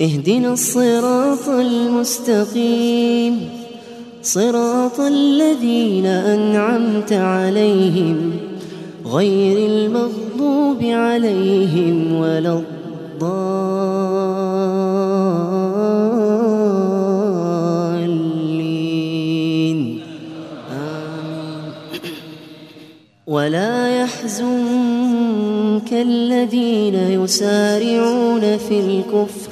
اهدنا الصراط المستقيم. صراط الذين أنعمت عليهم غير المغضوب عليهم ولا الضالين. آمين. ولا يحزنك الذين يسارعون في الكفر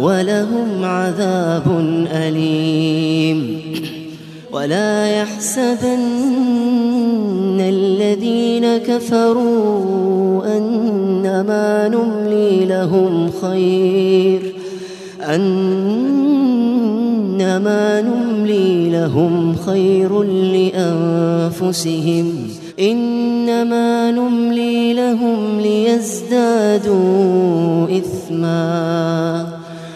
ولهم عذاب أليم. ولا يحسبن الذين كفروا أنما نملي لهم خير. أنما نملي لهم خير لأنفسهم. إنما نملي لهم ليزدادوا إثما.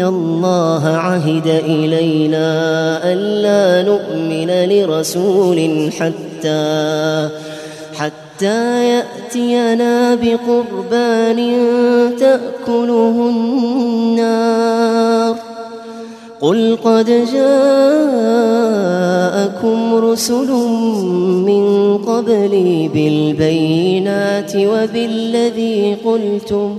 الله عهد إلينا ألا نؤمن لرسول حتى حتى يأتينا بقربان تأكله النار. قل قد جاءكم رسل من قبلي بالبينات وبالذي قلتم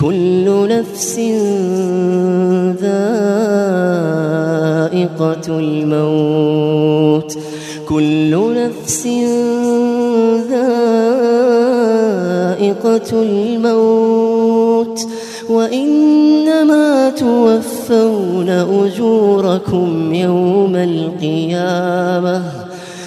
كل نفس ذائقة الموت. كل نفس ذائقة الموت. وإنما توفون أجوركم يوم القيامة.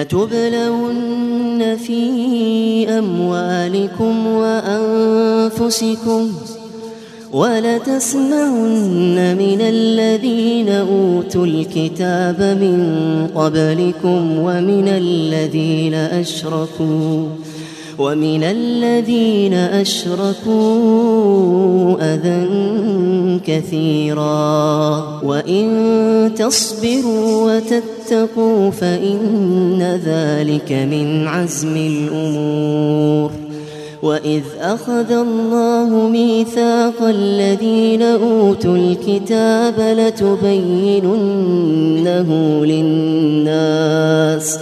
لتبلون في أموالكم وأنفسكم ولتسمعن من الذين أوتوا الكتاب من قبلكم ومن الذين أشركوا ومن الذين أشركوا أذى كثيرا. وإن تصبروا وتتقوا فإن ذلك من عزم الأمور. وإذ أخذ الله ميثاق الذين أوتوا الكتاب لتبيننه للناس.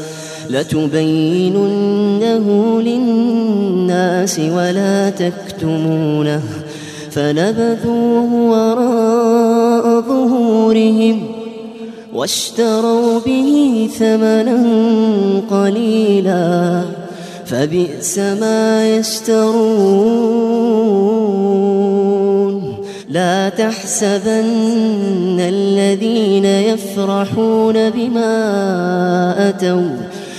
لتبيننه للناس ولا تكتمونه فنبذوه وراء ظهورهم واشتروا به ثمنا قليلا فبئس ما يشترون لا تحسبن الذين يفرحون بما أتوا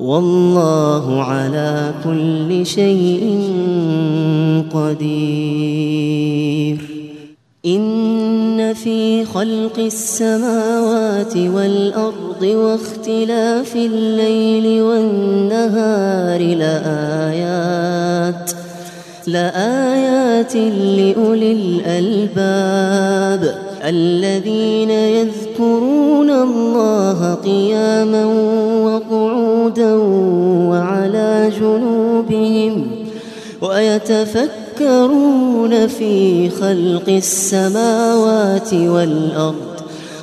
والله على كل شيء قدير. إن في خلق السماوات والأرض واختلاف الليل والنهار لآيات لآيات لأولي الألباب. الذين يذكرون الله قياما وقعودا وعلى جنوبهم ويتفكرون في خلق السماوات والأرض.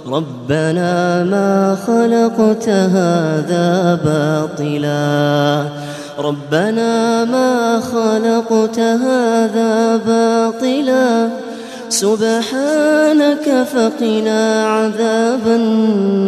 ربنا ما خلقت هذا باطلا. ربنا ما خلقت هذا باطلا. سبحانك فقنا عذاب النار.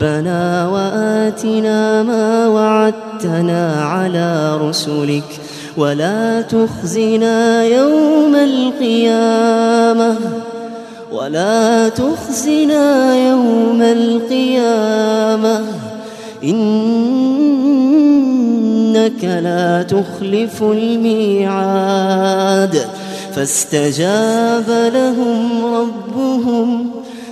ربنا وآتنا ما وعدتنا على رسلك ولا تخزنا يوم القيامة ولا تخزنا يوم القيامة إنك لا تخلف الميعاد فاستجاب لهم ربهم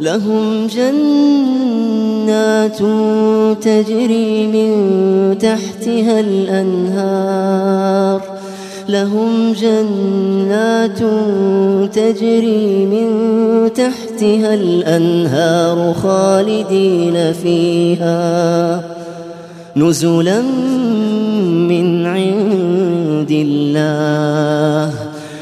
لهم جنات تجري من تحتها الأنهار. لهم جنات تجري من تحتها الأنهار خالدين فيها. نزلا من عند الله.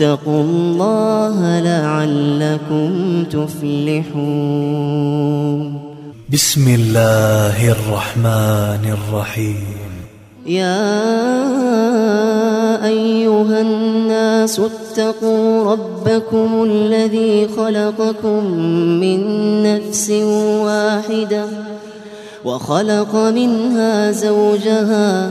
واتقوا الله لعلكم تفلحون. بسم الله الرحمن الرحيم. يا أيها الناس اتقوا ربكم الذي خلقكم من نفس واحدة وخلق منها زوجها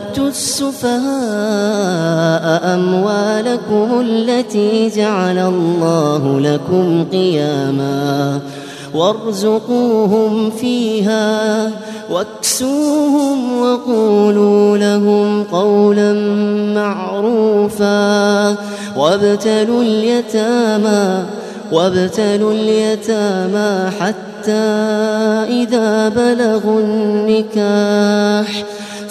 السفهاء أموالكم التي جعل الله لكم قياما وارزقوهم فيها واكسوهم وقولوا لهم قولا معروفا وابتلوا اليتامى وابتلوا اليتامى حتى إذا بلغوا النكاح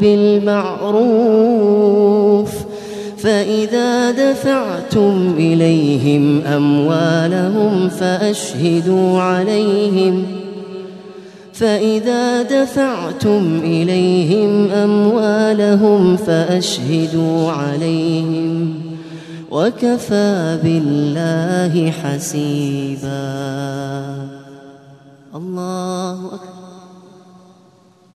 بالمعروف فإذا دفعتم إليهم أموالهم فأشهدوا عليهم فإذا دفعتم إليهم أموالهم فأشهدوا عليهم وكفى بالله حسيبا الله أكبر